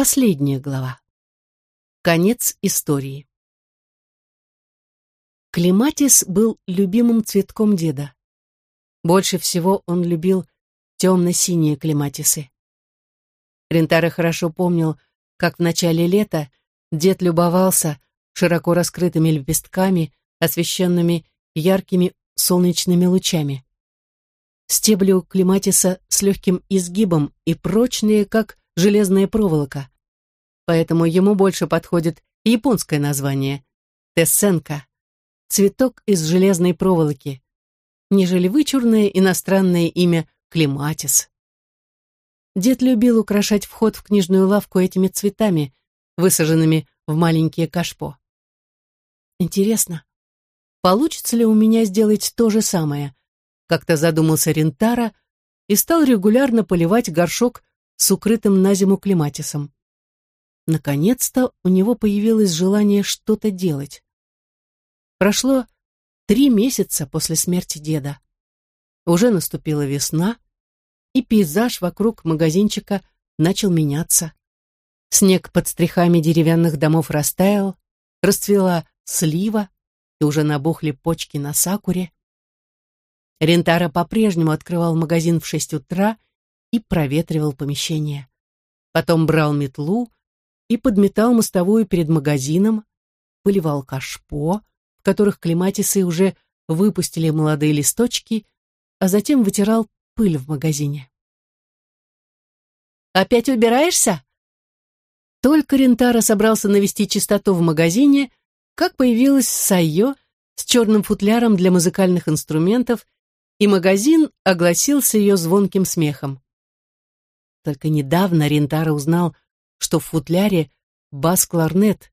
Последняя глава. Конец истории. Клематис был любимым цветком деда. Больше всего он любил темно-синие клематисы. Рентаро хорошо помнил, как в начале лета дед любовался широко раскрытыми лепестками, освещенными яркими солнечными лучами. Стебли у клематиса с легким изгибом и прочные, как железная проволока. Поэтому ему больше подходит японское название – тессенка, цветок из железной проволоки, нежели вычурное иностранное имя клематис. Дед любил украшать вход в книжную лавку этими цветами, высаженными в маленькие кашпо. Интересно, получится ли у меня сделать то же самое? Как-то задумался Рентара и стал регулярно поливать горшок с укрытым на зиму клематисом. Наконец-то у него появилось желание что-то делать. Прошло три месяца после смерти деда. Уже наступила весна, и пейзаж вокруг магазинчика начал меняться. Снег под стрихами деревянных домов растаял, расцвела слива, и уже набухли почки на сакуре. Рентара по-прежнему открывал магазин в шесть утра и проветривал помещение. Потом брал метлу и подметал мостовую перед магазином, поливал кашпо, в которых клематисы уже выпустили молодые листочки, а затем вытирал пыль в магазине. «Опять убираешься?» Только Рентара собрался навести чистоту в магазине, как появилась Сайо с черным футляром для музыкальных инструментов, и магазин огласился ее звонким смехом. Только недавно Рентара узнал, что в футляре бас-кларнет.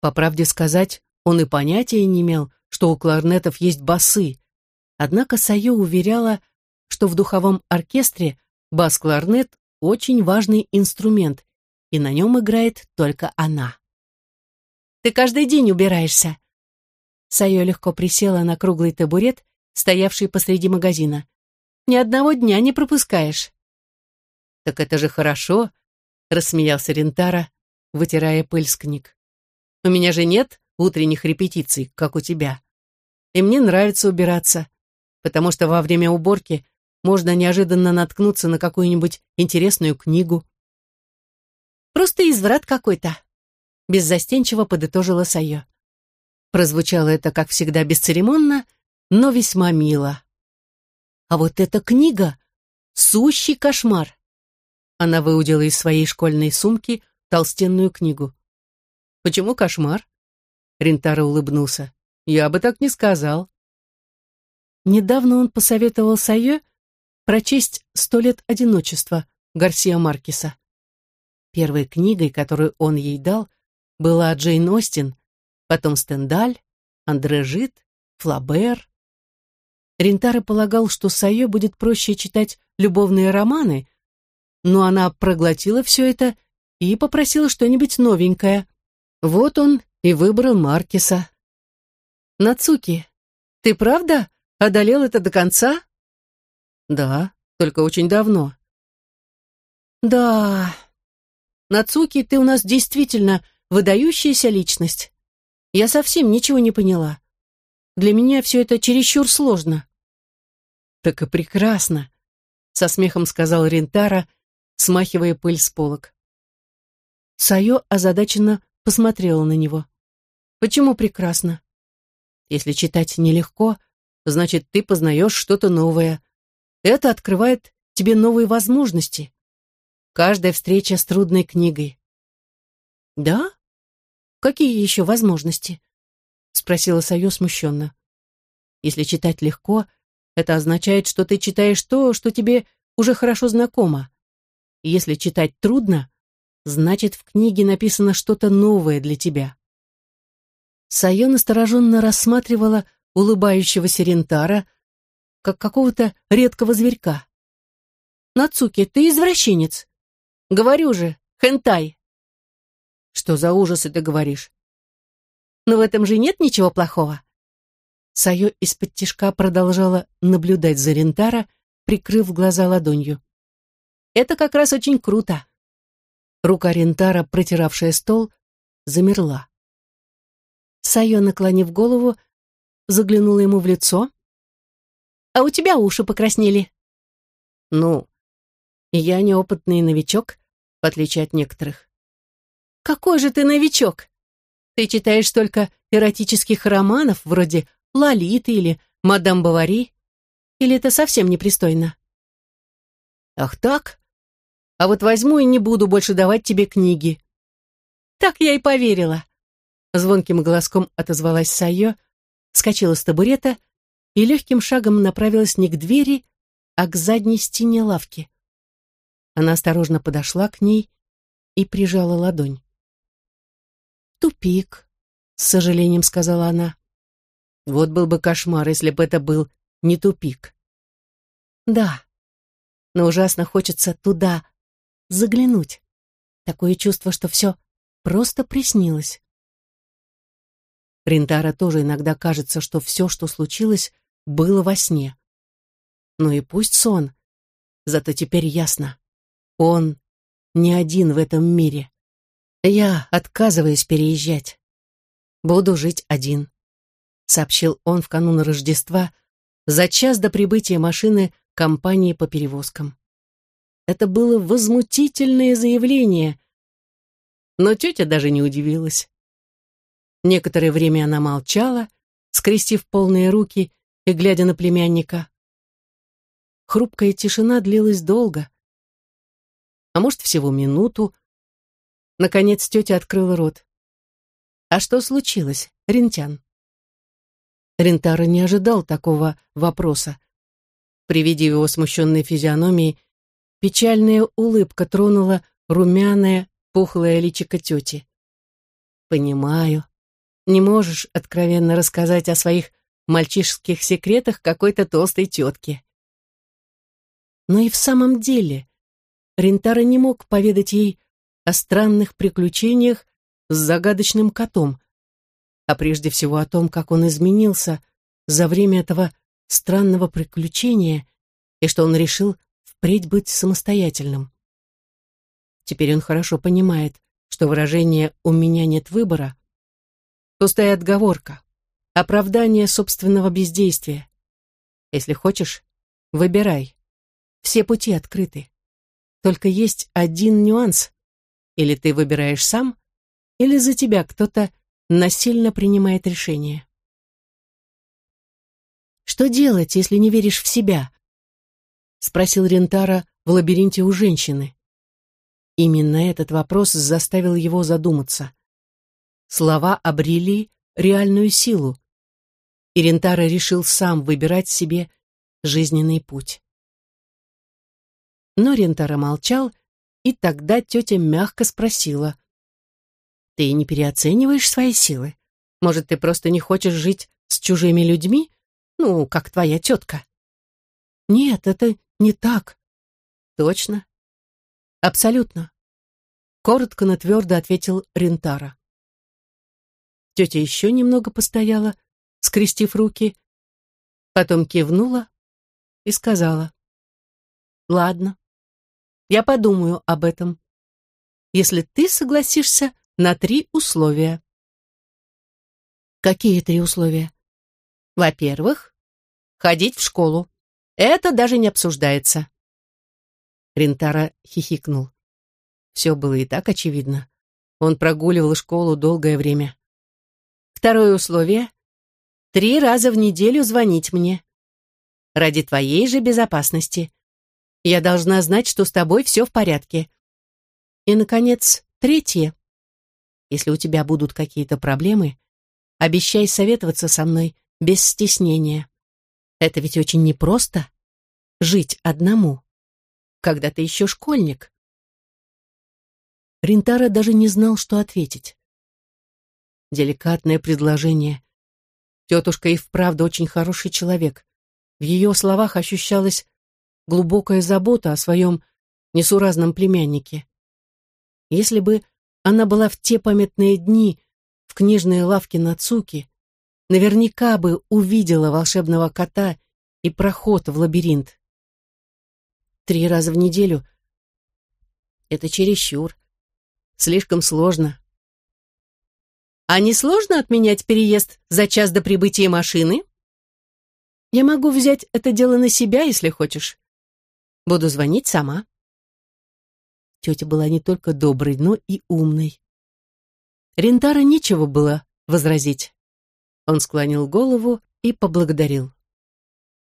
По правде сказать, он и понятия не имел, что у кларнетов есть басы. Однако Сайо уверяла, что в духовом оркестре бас-кларнет очень важный инструмент, и на нем играет только она. Ты каждый день убираешься». Сайо легко присела на круглый табурет, стоявший посреди магазина. «Ни одного дня не пропускаешь». «Так это же хорошо», — рассмеялся Рентара, вытирая пыль с книг. «У меня же нет утренних репетиций, как у тебя. И мне нравится убираться, потому что во время уборки можно неожиданно наткнуться на какую-нибудь интересную книгу». «Просто изврат какой-то», беззастенчиво подытожила Сайо. Прозвучало это, как всегда, бесцеремонно, но весьма мило. А вот эта книга — сущий кошмар. Она выудила из своей школьной сумки толстенную книгу. «Почему кошмар?» Рентаро улыбнулся. «Я бы так не сказал». Недавно он посоветовал Сайо прочесть «Сто лет одиночества» Гарсия Маркеса. Первой книгой, которую он ей дал, была Джейн Остин, потом Стендаль, Андре Жит, Флабер. Рентаро полагал, что Сайо будет проще читать любовные романы, но она проглотила все это и попросила что-нибудь новенькое. Вот он и выбрал Маркеса. «Нацуки, ты правда одолел это до конца?» «Да, только очень давно». «Да, Нацуки, ты у нас действительно выдающаяся личность. Я совсем ничего не поняла. Для меня все это чересчур сложно. Так и прекрасно, со смехом сказал Рентара, смахивая пыль с полок. Сайо озадаченно посмотрела на него. Почему прекрасно? Если читать нелегко, значит, ты познаешь что-то новое. Это открывает тебе новые возможности. Каждая встреча с трудной книгой. Да? Какие еще возможности? Спросила Сайо смущенно. Если читать легко, это означает, что ты читаешь то, что тебе уже хорошо знакомо. Если читать трудно, значит, в книге написано что-то новое для тебя. Сайо настороженно рассматривала улыбающегося Рентара, как какого-то редкого зверька. «Нацуки, ты извращенец. Говорю же, хентай!» Что за ужасы ты говоришь? Но в этом же нет ничего плохого. Сайо из-под тишка продолжала наблюдать за Рентара, прикрыв глаза ладонью. Это как раз очень круто. Рука Рентара, протиравшая стол, замерла. Сайо, наклонив голову, заглянула ему в лицо. «А у тебя уши покраснели». «Ну, я неопытный новичок, в отличие от некоторых». «Какой же ты новичок? Ты читаешь только эротических романов, вроде «Лолиты» или «Мадам Бавари»? Или это совсем непристойно?» «Ах так? А вот возьму и не буду больше давать тебе книги». «Так я и поверила», — звонким голоском отозвалась Сайо, вскочила с табурета и легким шагом направилась не к двери, а к задней стене лавки. Она осторожно подошла к ней и прижала ладонь. «Тупик», — с сожалением сказала она. «Вот был бы кошмар, если бы это был не тупик». «Да, но ужасно хочется туда заглянуть. Такое чувство, что все просто приснилось». Ринтара тоже иногда кажется, что все, что случилось, было во сне. Ну и пусть сон, зато теперь ясно. Он не один в этом мире. Я отказываюсь переезжать. Буду жить один, сообщил он в канун Рождества за час до прибытия машины компании по перевозкам. Это было возмутительное заявление, но тетя даже не удивилась. Некоторое время она молчала, скрестив полные руки и глядя на племянника. Хрупкая тишина длилась долго. А может, всего минуту. Наконец тетя открыла рот. «А что случилось, Рентян?» Рентара не ожидал такого вопроса. При виде его смущенной физиономии печальная улыбка тронула румяное, пухлое личико тети. «Понимаю», не можешь откровенно рассказать о своих мальчишеских секретах какой-то толстой тетке. Но и в самом деле Рентара не мог поведать ей о странных приключениях с загадочным котом, а прежде всего о том, как он изменился за время этого странного приключения и что он решил впредь быть самостоятельным. Теперь он хорошо понимает, что выражение «у меня нет выбора» Пустая отговорка. Оправдание собственного бездействия. Если хочешь, выбирай. Все пути открыты. Только есть один нюанс. Или ты выбираешь сам, или за тебя кто-то насильно принимает решение. «Что делать, если не веришь в себя?» — спросил Рентара в лабиринте у женщины. Именно этот вопрос заставил его задуматься слова обрели реальную силу. И Рентара решил сам выбирать себе жизненный путь. Но Рентара молчал, и тогда тетя мягко спросила. «Ты не переоцениваешь свои силы? Может, ты просто не хочешь жить с чужими людьми? Ну, как твоя тетка?» «Нет, это не так». «Точно?» «Абсолютно», — коротко, но твердо ответил Рентара. Тетя еще немного постояла, скрестив руки, потом кивнула и сказала, «Ладно, я подумаю об этом, если ты согласишься на три условия». «Какие три условия?» «Во-первых, ходить в школу. Это даже не обсуждается». Рентара хихикнул. Все было и так очевидно. Он прогуливал школу долгое время. Второе условие — три раза в неделю звонить мне. Ради твоей же безопасности. Я должна знать, что с тобой все в порядке. И, наконец, третье. Если у тебя будут какие-то проблемы, обещай советоваться со мной без стеснения. Это ведь очень непросто — жить одному, когда ты еще школьник. Ринтара даже не знал, что ответить деликатное предложение. Тетушка и вправду очень хороший человек. В ее словах ощущалась глубокая забота о своем несуразном племяннике. Если бы она была в те памятные дни в книжной лавке Нацуки, наверняка бы увидела волшебного кота и проход в лабиринт. Три раза в неделю — это чересчур, слишком сложно. А не сложно отменять переезд за час до прибытия машины? Я могу взять это дело на себя, если хочешь. Буду звонить сама. Тетя была не только доброй, но и умной. Рентара нечего было возразить. Он склонил голову и поблагодарил.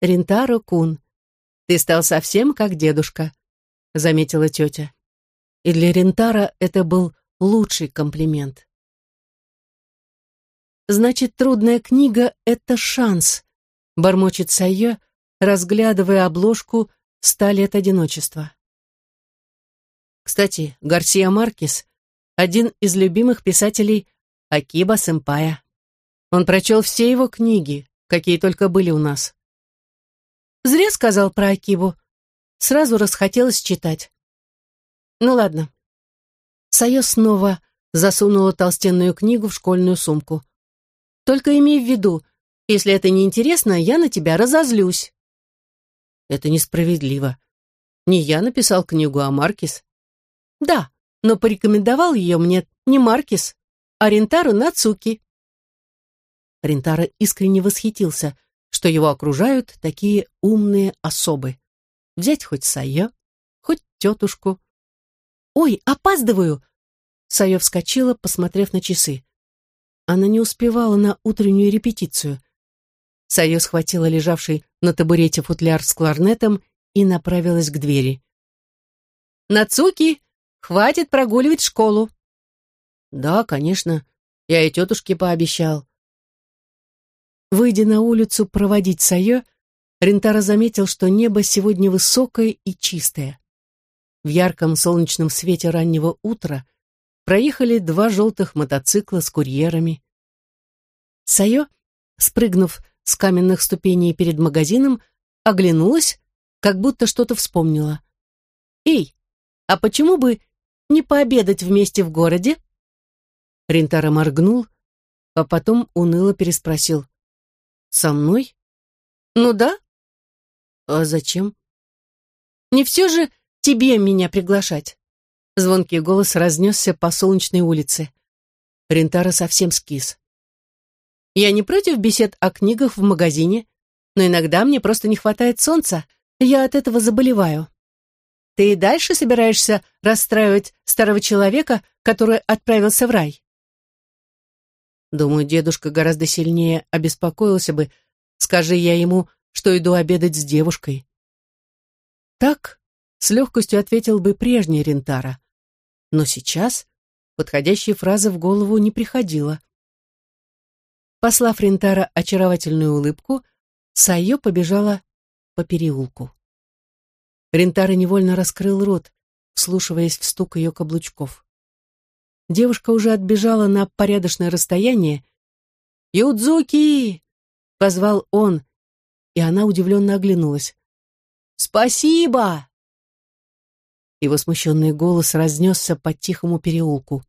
«Рентаро Кун, ты стал совсем как дедушка», — заметила тетя. И для Рентара это был лучший комплимент. «Значит, трудная книга — это шанс», — бормочет Сайе, разглядывая обложку «Ста лет одиночества». Кстати, Гарсия Маркес — один из любимых писателей Акиба Сэмпая. Он прочел все его книги, какие только были у нас. Зря сказал про Акибу. Сразу расхотелось читать. Ну ладно. Сайо снова засунула толстенную книгу в школьную сумку. Только имей в виду, если это не интересно, я на тебя разозлюсь. Это несправедливо. Не я написал книгу, а Маркис. Да, но порекомендовал ее мне не Маркис, а Рентару Нацуки. Рентара искренне восхитился, что его окружают такие умные особы. Взять хоть Сайо, хоть тетушку. «Ой, опаздываю!» Сайо вскочила, посмотрев на часы. Она не успевала на утреннюю репетицию. Сайо схватила лежавший на табурете футляр с кларнетом и направилась к двери. «Нацуки, хватит прогуливать школу!» «Да, конечно, я и тетушке пообещал», Выйдя на улицу проводить Сайо, Рентара заметил, что небо сегодня высокое и чистое. В ярком солнечном свете раннего утра проехали два желтых мотоцикла с курьерами. Сайо, спрыгнув с каменных ступеней перед магазином, оглянулась, как будто что-то вспомнила. «Эй, а почему бы не пообедать вместе в городе?» Рентара моргнул, а потом уныло переспросил. Со мной? Ну да. А зачем? Не все же тебе меня приглашать. Звонкий голос разнесся по солнечной улице. Рентара совсем скис. Я не против бесед о книгах в магазине, но иногда мне просто не хватает солнца, я от этого заболеваю. Ты и дальше собираешься расстраивать старого человека, который отправился в рай? Думаю, дедушка гораздо сильнее обеспокоился бы, скажи я ему, что иду обедать с девушкой. Так с легкостью ответил бы прежний Рентара. Но сейчас подходящей фразы в голову не приходило. Послав Рентара очаровательную улыбку, Сайо побежала по переулку. Рентара невольно раскрыл рот, вслушиваясь в стук ее каблучков. Девушка уже отбежала на порядочное расстояние. «Юдзуки!» — позвал он, и она удивленно оглянулась. «Спасибо!» Его смущенный голос разнесся по тихому переулку.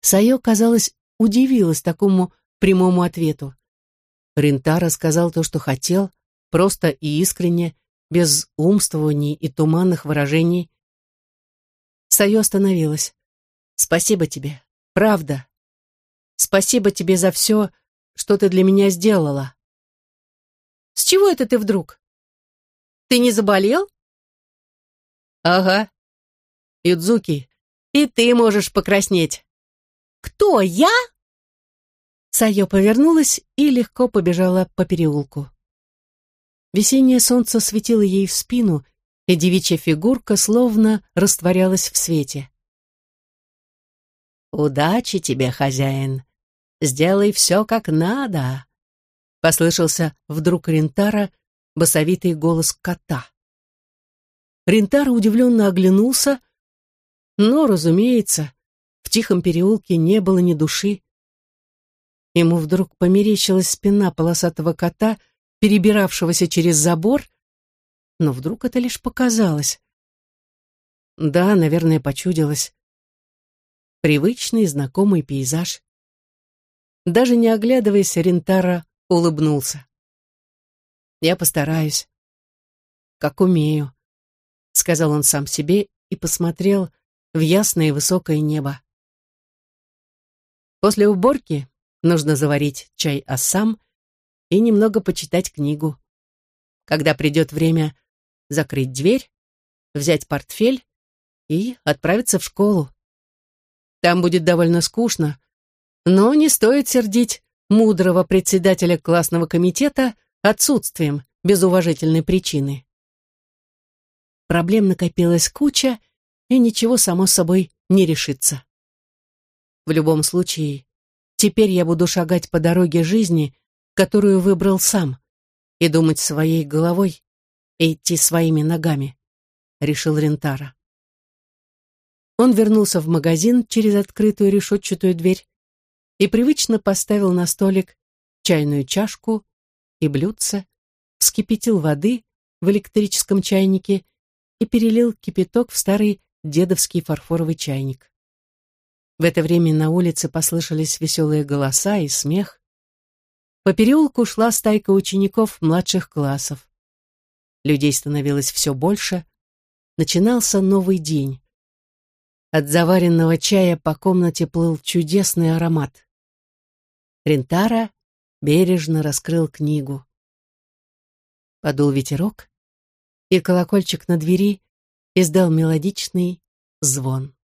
Сайо, казалось, удивилась такому прямому ответу. Рентара сказал то, что хотел, просто и искренне, без умствований и туманных выражений. Сайо остановилась. «Спасибо тебе, правда. Спасибо тебе за все, что ты для меня сделала». «С чего это ты вдруг? Ты не заболел?» «Ага. Юдзуки, и ты можешь покраснеть». «Кто, я?» Сайо повернулась и легко побежала по переулку. Весеннее солнце светило ей в спину, и девичья фигурка словно растворялась в свете. «Удачи тебе, хозяин! Сделай все как надо!» Послышался вдруг Рентара басовитый голос кота. Рентара удивленно оглянулся, но, разумеется, в тихом переулке не было ни души. Ему вдруг померещилась спина полосатого кота, перебиравшегося через забор, но вдруг это лишь показалось. Да, наверное, почудилось. Привычный, знакомый пейзаж. Даже не оглядываясь, Рентара улыбнулся. «Я постараюсь. Как умею», — сказал он сам себе и посмотрел в ясное высокое небо. После уборки нужно заварить чай ассам и немного почитать книгу. Когда придет время закрыть дверь, взять портфель и отправиться в школу. Там будет довольно скучно, но не стоит сердить мудрого председателя классного комитета отсутствием без уважительной причины. Проблем накопилась куча, и ничего само собой не решится. В любом случае, теперь я буду шагать по дороге жизни, которую выбрал сам, и думать своей головой, и идти своими ногами, решил Рентара. Он вернулся в магазин через открытую решетчатую дверь и привычно поставил на столик чайную чашку и блюдце, вскипятил воды в электрическом чайнике и перелил кипяток в старый дедовский фарфоровый чайник. В это время на улице послышались веселые голоса и смех. По переулку шла стайка учеников младших классов. Людей становилось все больше. Начинался новый день. От заваренного чая по комнате плыл чудесный аромат. Рентара бережно раскрыл книгу. Подул ветерок, и колокольчик на двери издал мелодичный звон.